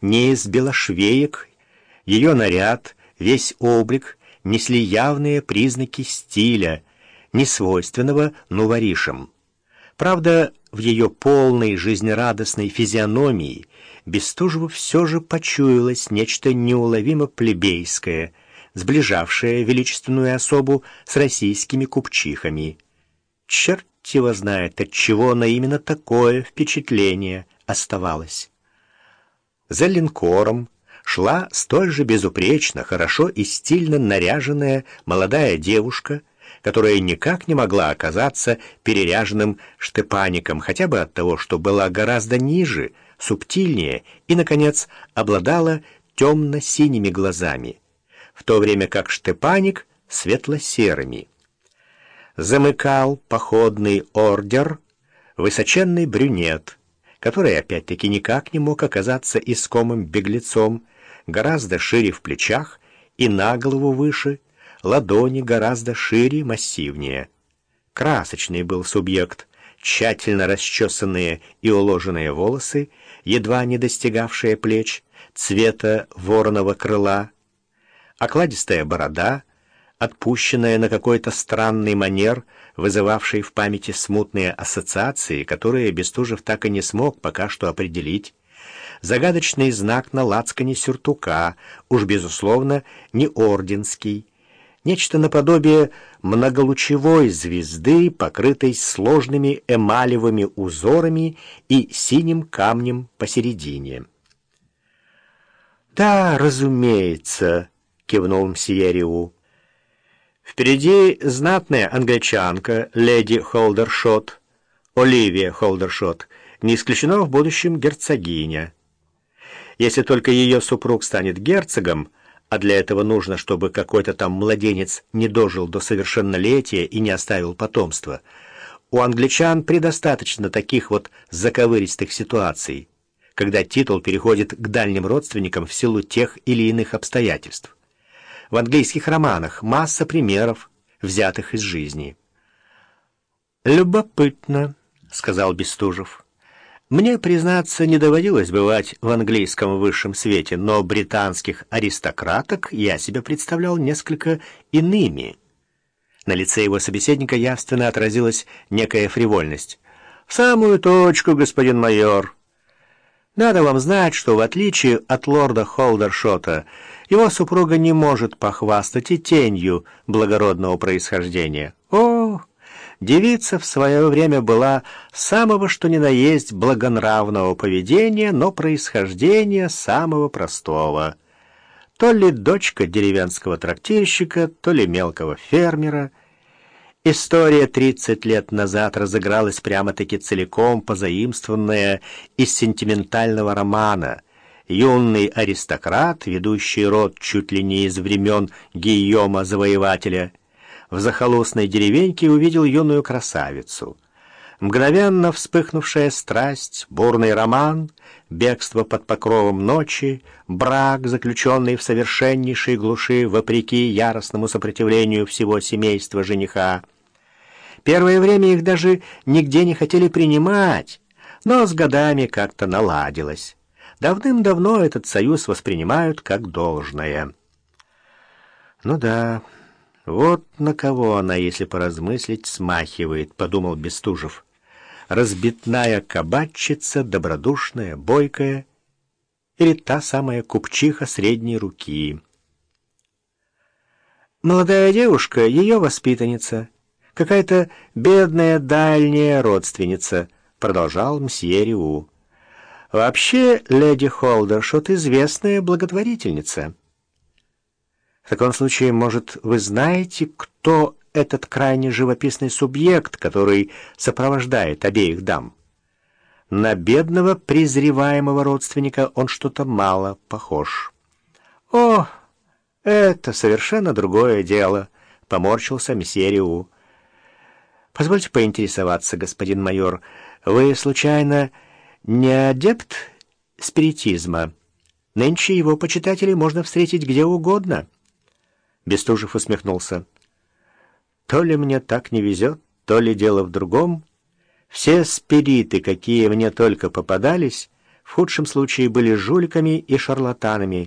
не из белошвеек. Ее наряд, весь облик несли явные признаки стиля, несвойственного нуворишам. Правда, в ее полной жизнерадостной физиономии Бестужеву все же почуялось нечто неуловимо плебейское, сближавшее величественную особу с российскими купчихами. Черт его знает, от чего на именно такое впечатление оставалось. За линкором шла столь же безупречно, хорошо и стильно наряженная молодая девушка, которая никак не могла оказаться переряженным штепаником, хотя бы от того, что была гораздо ниже, субтильнее и, наконец, обладала темно-синими глазами, в то время как штепаник — светло-серыми. Замыкал походный ордер высоченный брюнет, который опять-таки никак не мог оказаться искомым беглецом, гораздо шире в плечах и на голову выше, ладони гораздо шире, массивнее. Красочный был субъект, тщательно расчесанные и уложенные волосы, едва не достигавшие плеч, цвета вороного крыла, окладистая борода, отпущенная на какой-то странный манер, вызывавший в памяти смутные ассоциации, которые Бестужев так и не смог пока что определить, загадочный знак на лацкане сюртука, уж, безусловно, не орденский, нечто наподобие многолучевой звезды, покрытой сложными эмалевыми узорами и синим камнем посередине. «Да, разумеется», — кивнул Мсьериу. Впереди знатная англичанка, леди Холдершот, Оливия Холдершот, не исключено в будущем герцогиня. Если только ее супруг станет герцогом, а для этого нужно, чтобы какой-то там младенец не дожил до совершеннолетия и не оставил потомства, у англичан предостаточно таких вот заковыристых ситуаций, когда титул переходит к дальним родственникам в силу тех или иных обстоятельств. В английских романах масса примеров, взятых из жизни. «Любопытно», — сказал Бестужев. «Мне, признаться, не доводилось бывать в английском высшем свете, но британских аристократок я себе представлял несколько иными». На лице его собеседника явственно отразилась некая фривольность. «В самую точку, господин майор. Надо вам знать, что в отличие от лорда Холдершота, его супруга не может похвастать и тенью благородного происхождения. О, девица в свое время была самого что ни на есть благонравного поведения, но происхождения самого простого. То ли дочка деревенского трактирщика, то ли мелкого фермера. История 30 лет назад разыгралась прямо-таки целиком позаимствованная из сентиментального романа — юный аристократ, ведущий род чуть ли не из времен Гийома Завоевателя, в захолустной деревеньке увидел юную красавицу. Мгновенно вспыхнувшая страсть, бурный роман, бегство под покровом ночи, брак, заключенный в совершеннейшей глуши, вопреки яростному сопротивлению всего семейства жениха. Первое время их даже нигде не хотели принимать, но с годами как-то наладилось. Давным-давно этот союз воспринимают как должное. Ну да, вот на кого она, если поразмыслить, смахивает, подумал Бестужев. Разбитная кабачица, добродушная, бойкая, или та самая купчиха средней руки. Молодая девушка, ее воспитанница, какая-то бедная дальняя родственница, продолжал мсье Риу. Вообще, леди Холдершот известная благотворительница. В таком случае, может, вы знаете, кто этот крайне живописный субъект, который сопровождает обеих дам? На бедного, презреваемого родственника он что-то мало похож. «О, это совершенно другое дело», — поморщился месье. «Позвольте поинтересоваться, господин майор, вы, случайно, не адепт спиритизма. Нынче его почитателей можно встретить где угодно. Бестужев усмехнулся. То ли мне так не везет, то ли дело в другом. Все спириты, какие мне только попадались, в худшем случае были жуликами и шарлатанами,